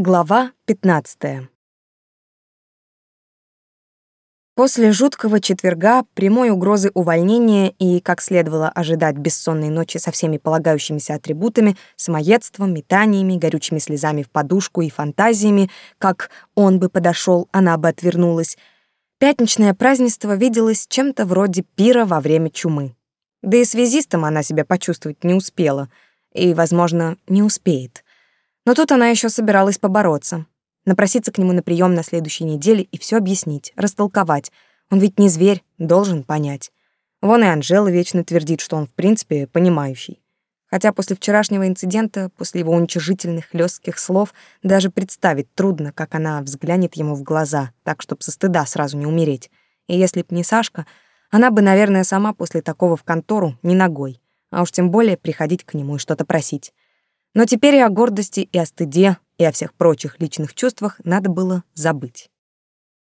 Глава 15. После жуткого четверга, прямой угрозы увольнения и, как следовало ожидать, бессонной ночи со всеми полагающимися атрибутами, самоедством, метаниями, горючими слезами в подушку и фантазиями, как он бы подошел, она бы отвернулась, пятничное празднество виделось чем-то вроде пира во время чумы. Да и связистом она себя почувствовать не успела, и, возможно, не успеет — но тут она еще собиралась побороться. Напроситься к нему на прием на следующей неделе и все объяснить, растолковать. Он ведь не зверь, должен понять. Вон и Анжела вечно твердит, что он в принципе понимающий. Хотя после вчерашнего инцидента, после его уничижительных лёстких слов, даже представить трудно, как она взглянет ему в глаза, так, чтобы со стыда сразу не умереть. И если б не Сашка, она бы, наверное, сама после такого в контору не ногой, а уж тем более приходить к нему и что-то просить. Но теперь и о гордости, и о стыде, и о всех прочих личных чувствах надо было забыть.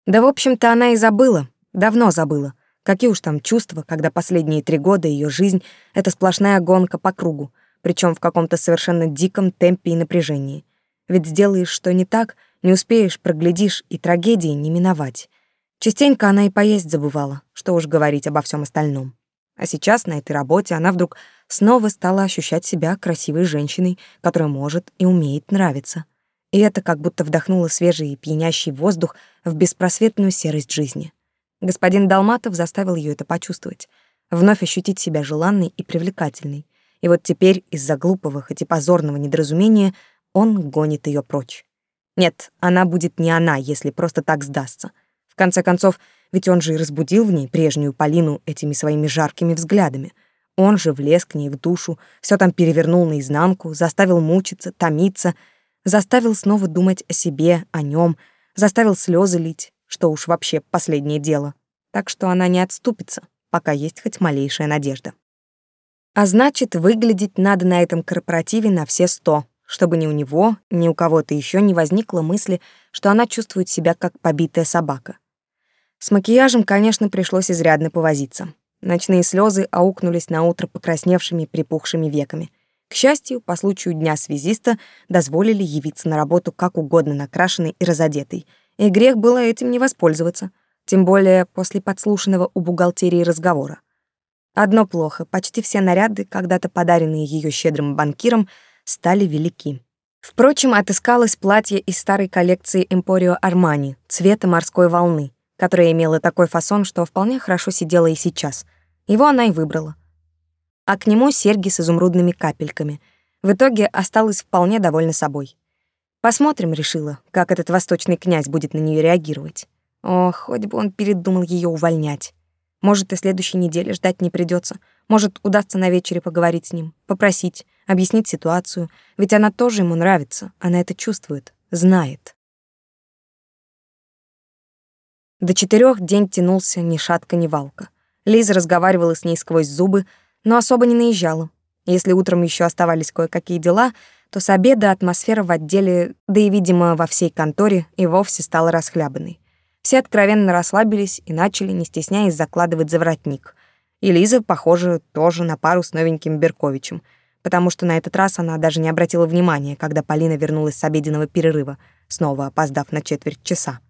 Да, в общем-то, она и забыла, давно забыла. Какие уж там чувства, когда последние три года ее жизнь — это сплошная гонка по кругу, причем в каком-то совершенно диком темпе и напряжении. Ведь сделаешь что не так, не успеешь, проглядишь, и трагедии не миновать. Частенько она и поесть забывала, что уж говорить обо всем остальном. А сейчас на этой работе она вдруг снова стала ощущать себя красивой женщиной, которая может и умеет нравиться. И это как будто вдохнуло свежий и пьянящий воздух в беспросветную серость жизни. Господин Долматов заставил ее это почувствовать, вновь ощутить себя желанной и привлекательной. И вот теперь из-за глупого, хоть и позорного недоразумения он гонит ее прочь. Нет, она будет не она, если просто так сдастся. В конце концов, ведь он же и разбудил в ней прежнюю Полину этими своими жаркими взглядами — он же влез к ней в душу, все там перевернул наизнанку, заставил мучиться, томиться, заставил снова думать о себе, о нем, заставил слезы лить, что уж вообще последнее дело. Так что она не отступится, пока есть хоть малейшая надежда. А значит, выглядеть надо на этом корпоративе на все сто, чтобы ни у него, ни у кого-то еще не возникло мысли, что она чувствует себя как побитая собака. С макияжем, конечно, пришлось изрядно повозиться. Ночные слезы аукнулись на утро покрасневшими припухшими веками. К счастью, по случаю дня связиста дозволили явиться на работу как угодно накрашенный и разодетый, и грех было этим не воспользоваться, тем более после подслушанного у бухгалтерии разговора. Одно плохо, почти все наряды, когда-то подаренные ее щедрым банкиром, стали велики. Впрочем, отыскалось платье из старой коллекции Эмпорио Армани цвета морской волны, которое имело такой фасон, что вполне хорошо сидело и сейчас. Его она и выбрала. А к нему серьги с изумрудными капельками. В итоге осталась вполне довольна собой. Посмотрим, решила, как этот восточный князь будет на нее реагировать. Ох, хоть бы он передумал ее увольнять. Может, и следующей недели ждать не придется. Может, удастся на вечере поговорить с ним, попросить, объяснить ситуацию. Ведь она тоже ему нравится, она это чувствует, знает. До четырех день тянулся ни шатка, ни валка. Лиза разговаривала с ней сквозь зубы, но особо не наезжала. Если утром еще оставались кое-какие дела, то с обеда атмосфера в отделе, да и, видимо, во всей конторе и вовсе стала расхлябанной. Все откровенно расслабились и начали, не стесняясь, закладывать заворотник. И Лиза, похоже, тоже на пару с новеньким Берковичем, потому что на этот раз она даже не обратила внимания, когда Полина вернулась с обеденного перерыва, снова опоздав на четверть часа.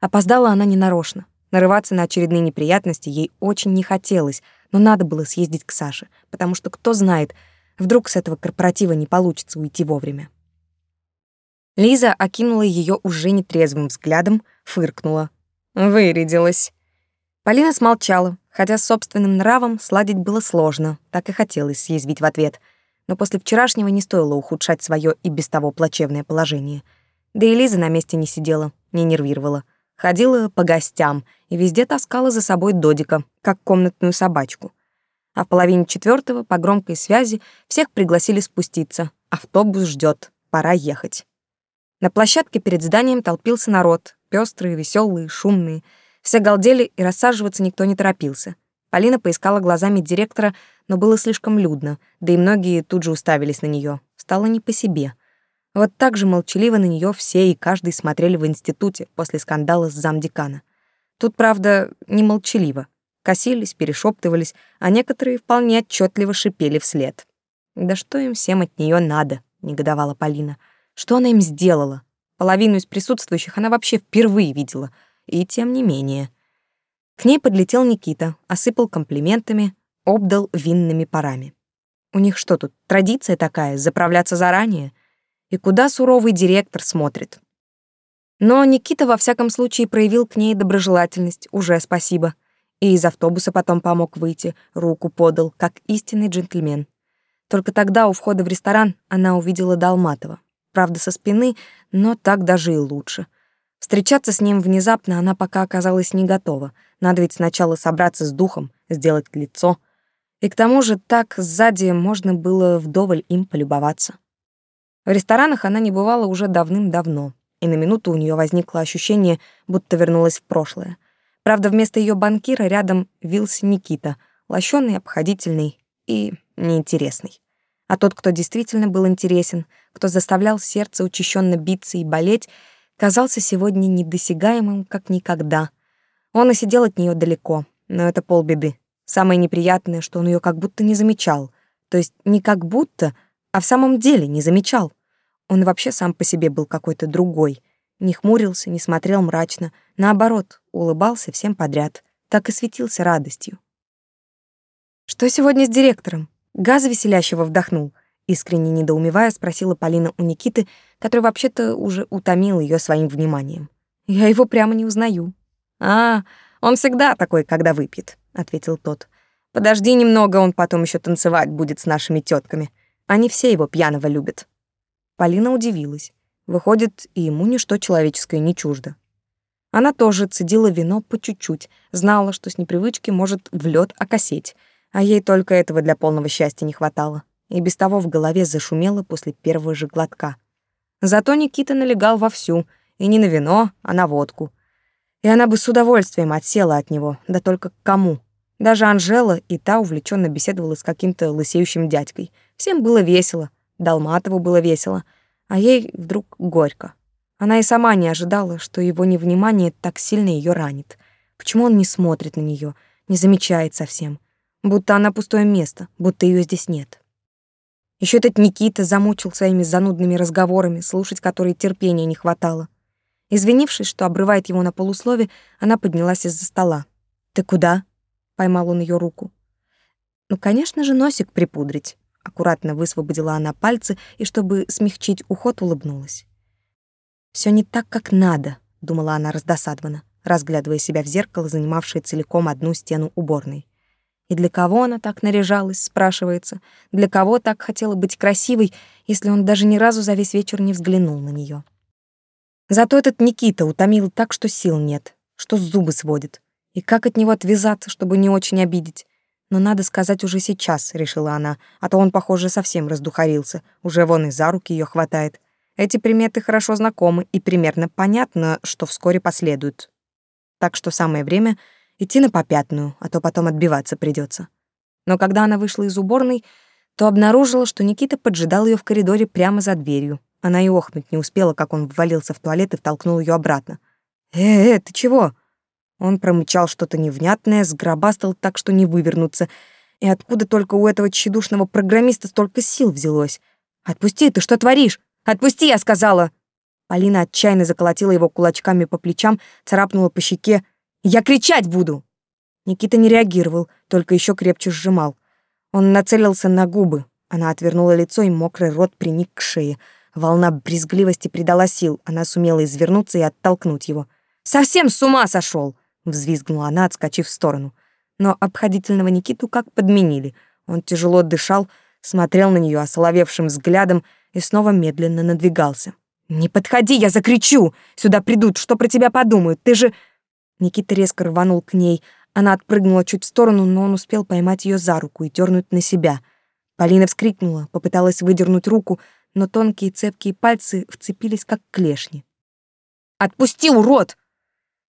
Опоздала она ненарочно. Нарываться на очередные неприятности ей очень не хотелось, но надо было съездить к Саше, потому что кто знает, вдруг с этого корпоратива не получится уйти вовремя. Лиза окинула ее уже нетрезвым взглядом, фыркнула. «Вырядилась». Полина смолчала, хотя с собственным нравом сладить было сложно, так и хотелось съязвить в ответ. Но после вчерашнего не стоило ухудшать свое и без того плачевное положение. Да и Лиза на месте не сидела, не нервировала. Ходила по гостям и везде таскала за собой Додика, как комнатную собачку. А в половине четвертого по громкой связи всех пригласили спуститься. Автобус ждет, пора ехать. На площадке перед зданием толпился народ, пестрые, веселые, шумные. Все галдели, и рассаживаться никто не торопился. Полина поискала глазами директора, но было слишком людно, да и многие тут же уставились на нее. Стало не по себе — вот так же молчаливо на нее все и каждый смотрели в институте после скандала с замдекана. Тут, правда, не молчаливо. Косились, перешептывались, а некоторые вполне отчетливо шипели вслед. «Да что им всем от нее надо?» — негодовала Полина. «Что она им сделала? Половину из присутствующих она вообще впервые видела. И тем не менее». К ней подлетел Никита, осыпал комплиментами, обдал винными парами. «У них что тут, традиция такая, заправляться заранее?» и куда суровый директор смотрит. Но Никита во всяком случае проявил к ней доброжелательность, уже спасибо. И из автобуса потом помог выйти, руку подал, как истинный джентльмен. Только тогда у входа в ресторан она увидела Далматова. Правда, со спины, но так даже и лучше. Встречаться с ним внезапно она пока оказалась не готова. Надо ведь сначала собраться с духом, сделать лицо. И к тому же так сзади можно было вдоволь им полюбоваться. В ресторанах она не бывала уже давным-давно, и на минуту у нее возникло ощущение, будто вернулась в прошлое. Правда, вместо ее банкира рядом вился Никита, лощеный, обходительный и неинтересный. А тот, кто действительно был интересен, кто заставлял сердце учащенно биться и болеть, казался сегодня недосягаемым, как никогда. Он и сидел от нее далеко, но это полбеды. Самое неприятное, что он ее как будто не замечал. То есть не как будто, а в самом деле не замечал. Он вообще сам по себе был какой-то другой. Не хмурился, не смотрел мрачно. Наоборот, улыбался всем подряд. Так и светился радостью. «Что сегодня с директором?» Газ веселящего вдохнул. Искренне недоумевая, спросила Полина у Никиты, который вообще-то уже утомил ее своим вниманием. «Я его прямо не узнаю». «А, он всегда такой, когда выпьет», — ответил тот. «Подожди немного, он потом еще танцевать будет с нашими тетками. Они все его пьяного любят». Полина удивилась. Выходит, и ему ничто человеческое не чуждо. Она тоже цедила вино по чуть-чуть, знала, что с непривычки может в лед окосеть, а ей только этого для полного счастья не хватало. И без того в голове зашумело после первого же глотка. Зато Никита налегал вовсю, и не на вино, а на водку. И она бы с удовольствием отсела от него, да только к кому. Даже Анжела и та увлеченно беседовала с каким-то лысеющим дядькой. Всем было весело, Долматову было весело, а ей вдруг горько. Она и сама не ожидала, что его невнимание так сильно ее ранит. Почему он не смотрит на нее, не замечает совсем? Будто она пустое место, будто ее здесь нет. Еще этот Никита замучил своими занудными разговорами, слушать которые терпения не хватало. Извинившись, что обрывает его на полуслове, она поднялась из-за стола. «Ты куда?» — поймал он ее руку. «Ну, конечно же, носик припудрить». Аккуратно высвободила она пальцы и, чтобы смягчить уход, улыбнулась. «Все не так, как надо», — думала она раздосадованно, разглядывая себя в зеркало, занимавшее целиком одну стену уборной. И для кого она так наряжалась, спрашивается, для кого так хотела быть красивой, если он даже ни разу за весь вечер не взглянул на нее. Зато этот Никита утомил так, что сил нет, что зубы сводит. И как от него отвязаться, чтобы не очень обидеть? «Но надо сказать уже сейчас», — решила она, «а то он, похоже, совсем раздухарился, уже вон и за руки ее хватает. Эти приметы хорошо знакомы и примерно понятно, что вскоре последуют. Так что самое время идти на попятную, а то потом отбиваться придется. Но когда она вышла из уборной, то обнаружила, что Никита поджидал ее в коридоре прямо за дверью. Она и охнуть не успела, как он ввалился в туалет и втолкнул ее обратно. «Э, э, ты чего?» Он промычал что-то невнятное, сгробастал так, что не вывернуться. И откуда только у этого тщедушного программиста столько сил взялось? «Отпусти, ты что творишь? Отпусти, я сказала!» Полина отчаянно заколотила его кулачками по плечам, царапнула по щеке. «Я кричать буду!» Никита не реагировал, только еще крепче сжимал. Он нацелился на губы. Она отвернула лицо, и мокрый рот приник к шее. Волна брезгливости придала сил. Она сумела извернуться и оттолкнуть его. «Совсем с ума сошел!» Взвизгнула она, отскочив в сторону. Но обходительного Никиту как подменили. Он тяжело дышал, смотрел на нее осоловевшим взглядом и снова медленно надвигался. «Не подходи, я закричу! Сюда придут, что про тебя подумают? Ты же...» Никита резко рванул к ней. Она отпрыгнула чуть в сторону, но он успел поймать ее за руку и дернуть на себя. Полина вскрикнула, попыталась выдернуть руку, но тонкие цепкие пальцы вцепились, как клешни. «Отпусти, урод!»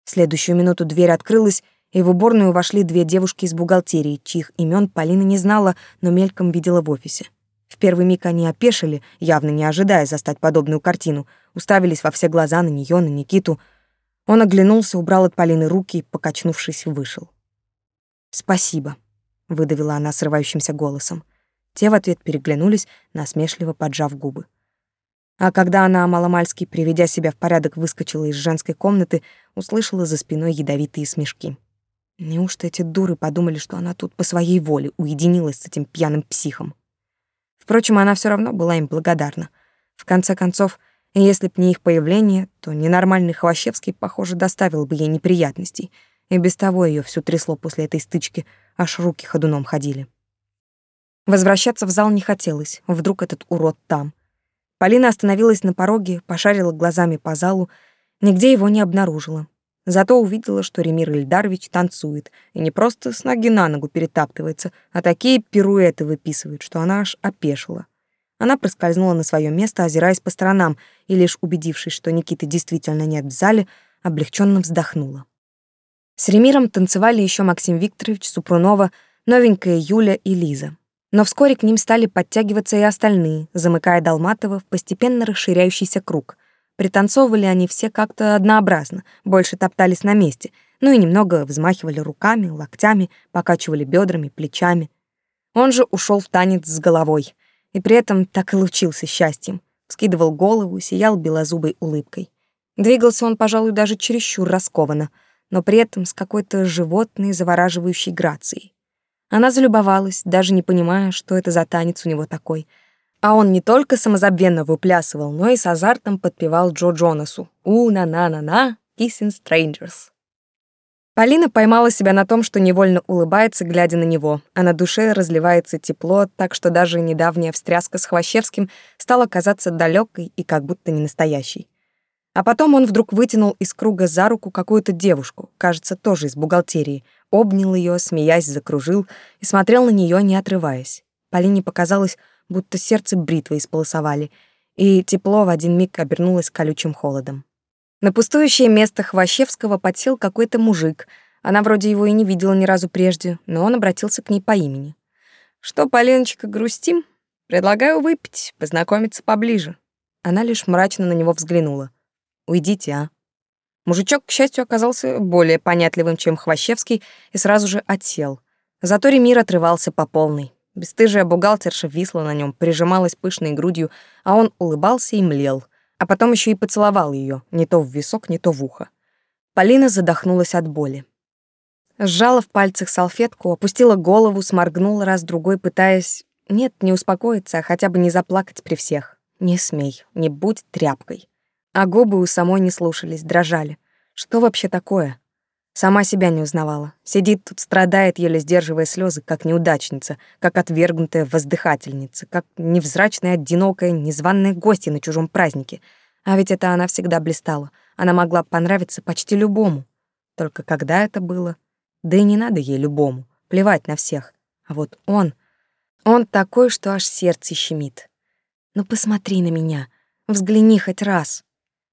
следующую минуту дверь открылась, и в уборную вошли две девушки из бухгалтерии, чьих имен Полина не знала, но мельком видела в офисе. В первый миг они опешили, явно не ожидая застать подобную картину, уставились во все глаза на нее, на Никиту. Он оглянулся, убрал от Полины руки и, покачнувшись, вышел. «Спасибо», — выдавила она срывающимся голосом. Те в ответ переглянулись, насмешливо поджав губы. А когда она маломальски, приведя себя в порядок, выскочила из женской комнаты, услышала за спиной ядовитые смешки. Неужто эти дуры подумали, что она тут по своей воле уединилась с этим пьяным психом? Впрочем, она все равно была им благодарна. В конце концов, если б не их появление, то ненормальный Хвощевский, похоже, доставил бы ей неприятностей, и без того ее всю трясло после этой стычки, аж руки ходуном ходили. Возвращаться в зал не хотелось, вдруг этот урод там. Полина остановилась на пороге, пошарила глазами по залу, Нигде его не обнаружила. Зато увидела, что Ремир Ильдарович танцует и не просто с ноги на ногу перетаптывается, а такие пируэты выписывает, что она аж опешила. Она проскользнула на свое место, озираясь по сторонам, и лишь убедившись, что Никиты действительно нет в зале, облегченно вздохнула. С Ремиром танцевали еще Максим Викторович, Супрунова, новенькая Юля и Лиза. Но вскоре к ним стали подтягиваться и остальные, замыкая Долматова в постепенно расширяющийся круг пританцовывали они все как-то однообразно, больше топтались на месте, ну и немного взмахивали руками, локтями, покачивали бедрами, плечами. Он же ушел в танец с головой и при этом так и лучился счастьем, скидывал голову, сиял белозубой улыбкой. Двигался он, пожалуй, даже чересчур раскованно, но при этом с какой-то животной завораживающей грацией. Она залюбовалась, даже не понимая, что это за танец у него такой — а он не только самозабвенно выплясывал, но и с азартом подпевал Джо Джонасу «У-на-на-на-на, Kissing Strangers». Полина поймала себя на том, что невольно улыбается, глядя на него, а на душе разливается тепло, так что даже недавняя встряска с Хвощевским стала казаться далекой и как будто ненастоящей. А потом он вдруг вытянул из круга за руку какую-то девушку, кажется, тоже из бухгалтерии, обнял ее, смеясь, закружил и смотрел на нее, не отрываясь. Полине показалось, будто сердце бритвой сполосовали, и тепло в один миг обернулось колючим холодом. На пустующее место Хвощевского подсел какой-то мужик. Она вроде его и не видела ни разу прежде, но он обратился к ней по имени. «Что, Полиночка, грустим? Предлагаю выпить, познакомиться поближе». Она лишь мрачно на него взглянула. «Уйдите, а». Мужичок, к счастью, оказался более понятливым, чем Хвощевский, и сразу же отсел. Зато Ремир отрывался по полной. Бестыжая бухгалтерша висла на нем, прижималась пышной грудью, а он улыбался и млел. А потом еще и поцеловал ее, не то в висок, не то в ухо. Полина задохнулась от боли. Сжала в пальцах салфетку, опустила голову, сморгнула раз-другой, пытаясь... Нет, не успокоиться, а хотя бы не заплакать при всех. Не смей, не будь тряпкой. А губы у самой не слушались, дрожали. Что вообще такое? Сама себя не узнавала. Сидит тут, страдает, еле сдерживая слезы, как неудачница, как отвергнутая воздыхательница, как невзрачная, одинокая, незваная гостья на чужом празднике. А ведь это она всегда блистала. Она могла понравиться почти любому. Только когда это было? Да и не надо ей любому. Плевать на всех. А вот он... Он такой, что аж сердце щемит. Ну посмотри на меня. Взгляни хоть раз.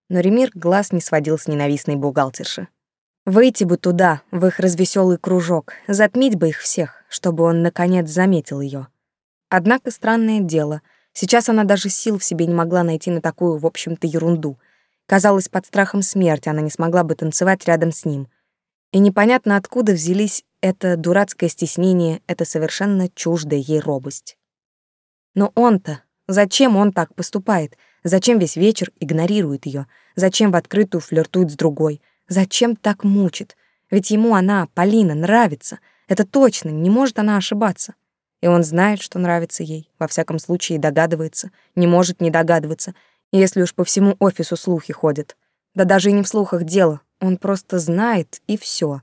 Но Ремир глаз не сводил с ненавистной бухгалтерши. Выйти бы туда, в их развеселый кружок, затмить бы их всех, чтобы он, наконец, заметил ее. Однако странное дело, сейчас она даже сил в себе не могла найти на такую, в общем-то, ерунду. Казалось, под страхом смерти она не смогла бы танцевать рядом с ним. И непонятно, откуда взялись это дурацкое стеснение, эта совершенно чуждая ей робость. Но он-то, зачем он так поступает? Зачем весь вечер игнорирует ее? Зачем в открытую флиртует с другой? Зачем так мучит? Ведь ему она, Полина, нравится. Это точно, не может она ошибаться. И он знает, что нравится ей, во всяком случае догадывается, не может не догадываться, если уж по всему офису слухи ходят. Да даже и не в слухах дело, он просто знает, и все.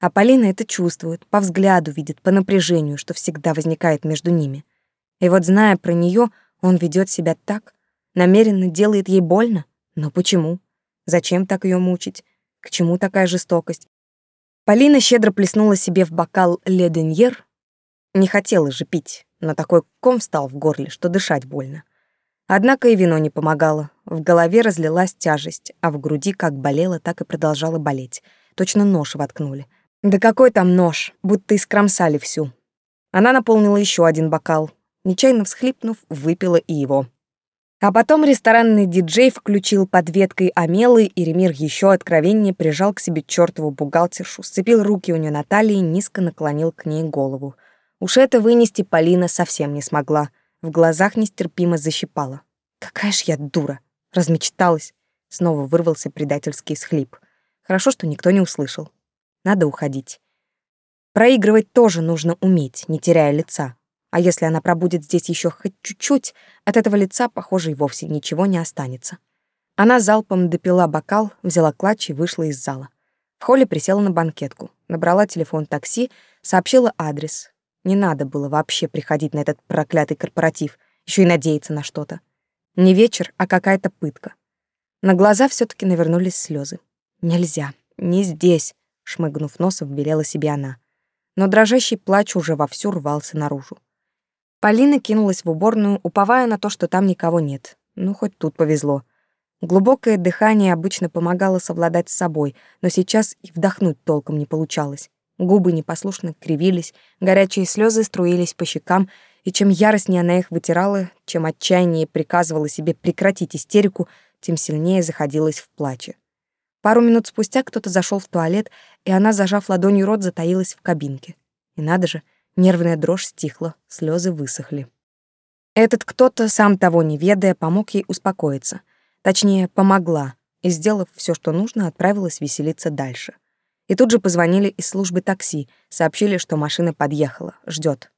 А Полина это чувствует, по взгляду видит, по напряжению, что всегда возникает между ними. И вот зная про нее, он ведет себя так, намеренно делает ей больно. Но почему? Зачем так ее мучить? К чему такая жестокость? Полина щедро плеснула себе в бокал леденьер. Не хотела же пить, но такой ком встал в горле, что дышать больно. Однако и вино не помогало. В голове разлилась тяжесть, а в груди как болело, так и продолжало болеть. Точно нож воткнули. Да какой там нож, будто искромсали всю. Она наполнила еще один бокал. Нечаянно всхлипнув, выпила и его. А потом ресторанный диджей включил под веткой Амелы, и Ремир еще откровеннее прижал к себе чертову бухгалтершу, сцепил руки у нее на талии и низко наклонил к ней голову. Уж это вынести Полина совсем не смогла. В глазах нестерпимо защипала. «Какая ж я дура!» Размечталась. Снова вырвался предательский схлип. Хорошо, что никто не услышал. Надо уходить. Проигрывать тоже нужно уметь, не теряя лица. А если она пробудет здесь еще хоть чуть-чуть, от этого лица, похоже, и вовсе ничего не останется. Она залпом допила бокал, взяла клатч и вышла из зала. В холле присела на банкетку, набрала телефон такси, сообщила адрес. Не надо было вообще приходить на этот проклятый корпоратив, еще и надеяться на что-то. Не вечер, а какая-то пытка. На глаза все таки навернулись слезы. «Нельзя, не здесь», — шмыгнув носом, велела себе она. Но дрожащий плач уже вовсю рвался наружу. Полина кинулась в уборную, уповая на то, что там никого нет. Ну, хоть тут повезло. Глубокое дыхание обычно помогало совладать с собой, но сейчас и вдохнуть толком не получалось. Губы непослушно кривились, горячие слезы струились по щекам, и чем яростнее она их вытирала, чем отчаяннее приказывала себе прекратить истерику, тем сильнее заходилась в плаче. Пару минут спустя кто-то зашел в туалет, и она, зажав ладонью рот, затаилась в кабинке. И надо же — Нервная дрожь стихла, слезы высохли. Этот кто-то, сам того не ведая, помог ей успокоиться. Точнее, помогла, и, сделав все, что нужно, отправилась веселиться дальше. И тут же позвонили из службы такси, сообщили, что машина подъехала, ждет.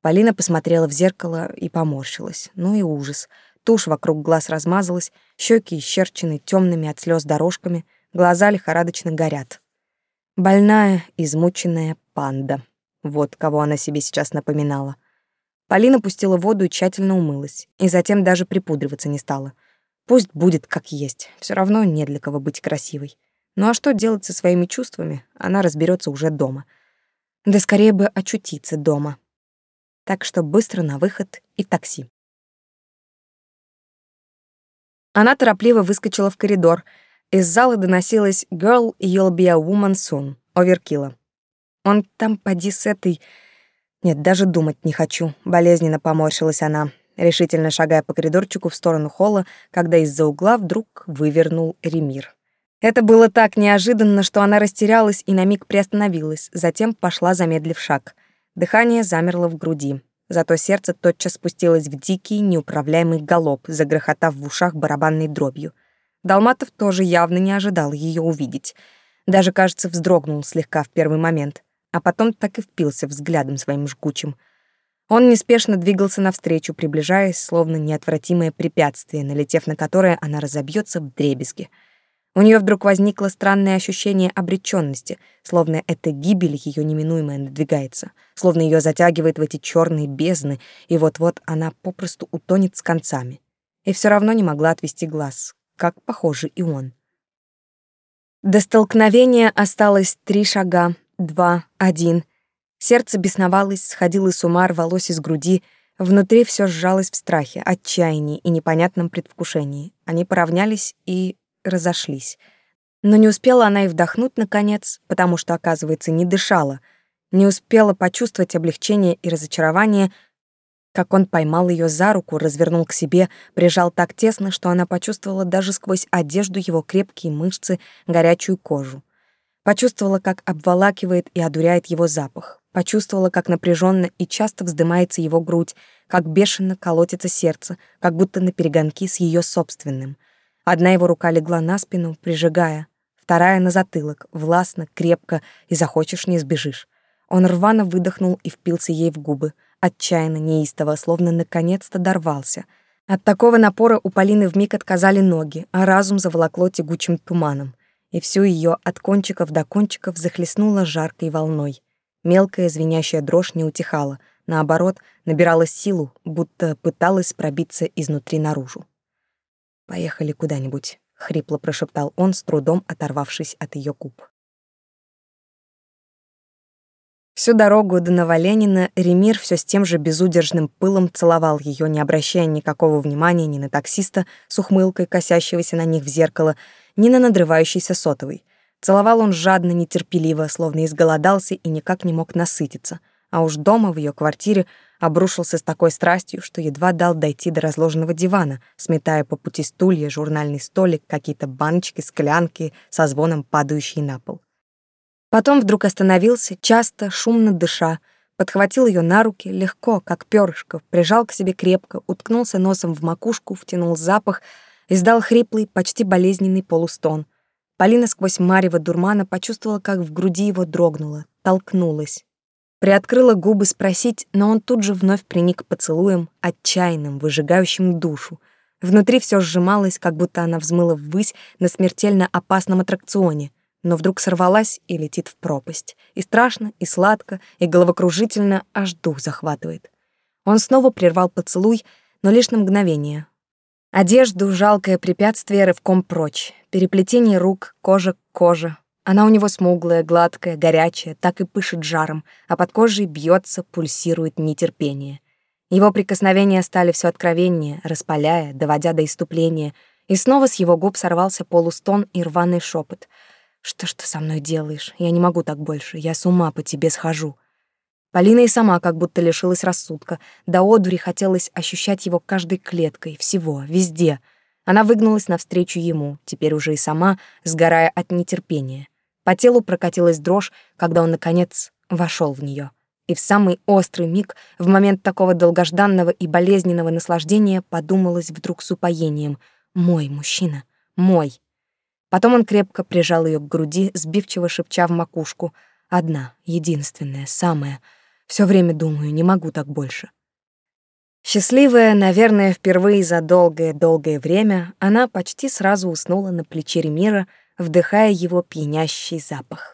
Полина посмотрела в зеркало и поморщилась. Ну и ужас. Тушь вокруг глаз размазалась, щеки исчерчены темными от слез дорожками, глаза лихорадочно горят. Больная, измученная панда. Вот кого она себе сейчас напоминала. Полина пустила воду и тщательно умылась, и затем даже припудриваться не стала. Пусть будет как есть, все равно не для кого быть красивой. Ну а что делать со своими чувствами, она разберется уже дома. Да скорее бы очутиться дома. Так что быстро на выход и такси. Она торопливо выскочила в коридор. Из зала доносилась «Girl, you'll be a woman soon» Оверкила. Он там поди с этой... Нет, даже думать не хочу. Болезненно поморщилась она, решительно шагая по коридорчику в сторону холла, когда из-за угла вдруг вывернул Ремир. Это было так неожиданно, что она растерялась и на миг приостановилась, затем пошла, замедлив шаг. Дыхание замерло в груди. Зато сердце тотчас спустилось в дикий, неуправляемый галоп, загрохотав в ушах барабанной дробью. Долматов тоже явно не ожидал ее увидеть. Даже, кажется, вздрогнул слегка в первый момент а потом так и впился взглядом своим жгучим. Он неспешно двигался навстречу, приближаясь, словно неотвратимое препятствие, налетев на которое она разобьется в дребезги. У нее вдруг возникло странное ощущение обреченности, словно эта гибель ее неминуемая надвигается, словно ее затягивает в эти черные бездны, и вот-вот она попросту утонет с концами. И все равно не могла отвести глаз, как, похоже, и он. До столкновения осталось три шага, два, один. Сердце бесновалось, сходило с ума, рвалось из груди. Внутри все сжалось в страхе, отчаянии и непонятном предвкушении. Они поравнялись и разошлись. Но не успела она и вдохнуть, наконец, потому что, оказывается, не дышала. Не успела почувствовать облегчение и разочарование, как он поймал ее за руку, развернул к себе, прижал так тесно, что она почувствовала даже сквозь одежду его крепкие мышцы, горячую кожу. Почувствовала, как обволакивает и одуряет его запах. Почувствовала, как напряженно и часто вздымается его грудь, как бешено колотится сердце, как будто на перегонки с ее собственным. Одна его рука легла на спину, прижигая, вторая — на затылок, властно, крепко, и захочешь — не сбежишь. Он рвано выдохнул и впился ей в губы, отчаянно, неистово, словно наконец-то дорвался. От такого напора у Полины вмиг отказали ноги, а разум заволокло тягучим туманом — и всю ее от кончиков до кончиков захлестнуло жаркой волной. Мелкая звенящая дрожь не утихала, наоборот, набирала силу, будто пыталась пробиться изнутри наружу. «Поехали куда-нибудь», — хрипло прошептал он, с трудом оторвавшись от ее губ. Всю дорогу до Новоленина Ремир все с тем же безудержным пылом целовал ее, не обращая никакого внимания ни на таксиста с ухмылкой, косящегося на них в зеркало, ни на надрывающийся сотовый. Целовал он жадно, нетерпеливо, словно изголодался и никак не мог насытиться. А уж дома, в ее квартире, обрушился с такой страстью, что едва дал дойти до разложенного дивана, сметая по пути стулья, журнальный столик, какие-то баночки, склянки, со звоном падающие на пол. Потом вдруг остановился, часто, шумно дыша, подхватил ее на руки, легко, как перышко, прижал к себе крепко, уткнулся носом в макушку, втянул запах, издал хриплый, почти болезненный полустон. Полина сквозь марево дурмана почувствовала, как в груди его дрогнуло, толкнулась. Приоткрыла губы спросить, но он тут же вновь приник поцелуем, отчаянным, выжигающим душу. Внутри все сжималось, как будто она взмыла ввысь на смертельно опасном аттракционе — но вдруг сорвалась и летит в пропасть. И страшно, и сладко, и головокружительно аж дух захватывает. Он снова прервал поцелуй, но лишь на мгновение. Одежду, жалкое препятствие рывком прочь. Переплетение рук, кожа к коже. Она у него смуглая, гладкая, горячая, так и пышет жаром, а под кожей бьется, пульсирует нетерпение. Его прикосновения стали все откровеннее, распаляя, доводя до иступления, и снова с его губ сорвался полустон и рваный шепот — что ж ты со мной делаешь? Я не могу так больше. Я с ума по тебе схожу. Полина и сама как будто лишилась рассудка. До одури хотелось ощущать его каждой клеткой, всего, везде. Она выгнулась навстречу ему, теперь уже и сама, сгорая от нетерпения. По телу прокатилась дрожь, когда он, наконец, вошел в нее. И в самый острый миг, в момент такого долгожданного и болезненного наслаждения, подумалась вдруг с упоением «Мой мужчина, мой!» Потом он крепко прижал ее к груди, сбивчиво шепча в макушку. «Одна, единственная, самая. Все время думаю, не могу так больше». Счастливая, наверное, впервые за долгое-долгое время, она почти сразу уснула на плече Ремира, вдыхая его пьянящий запах.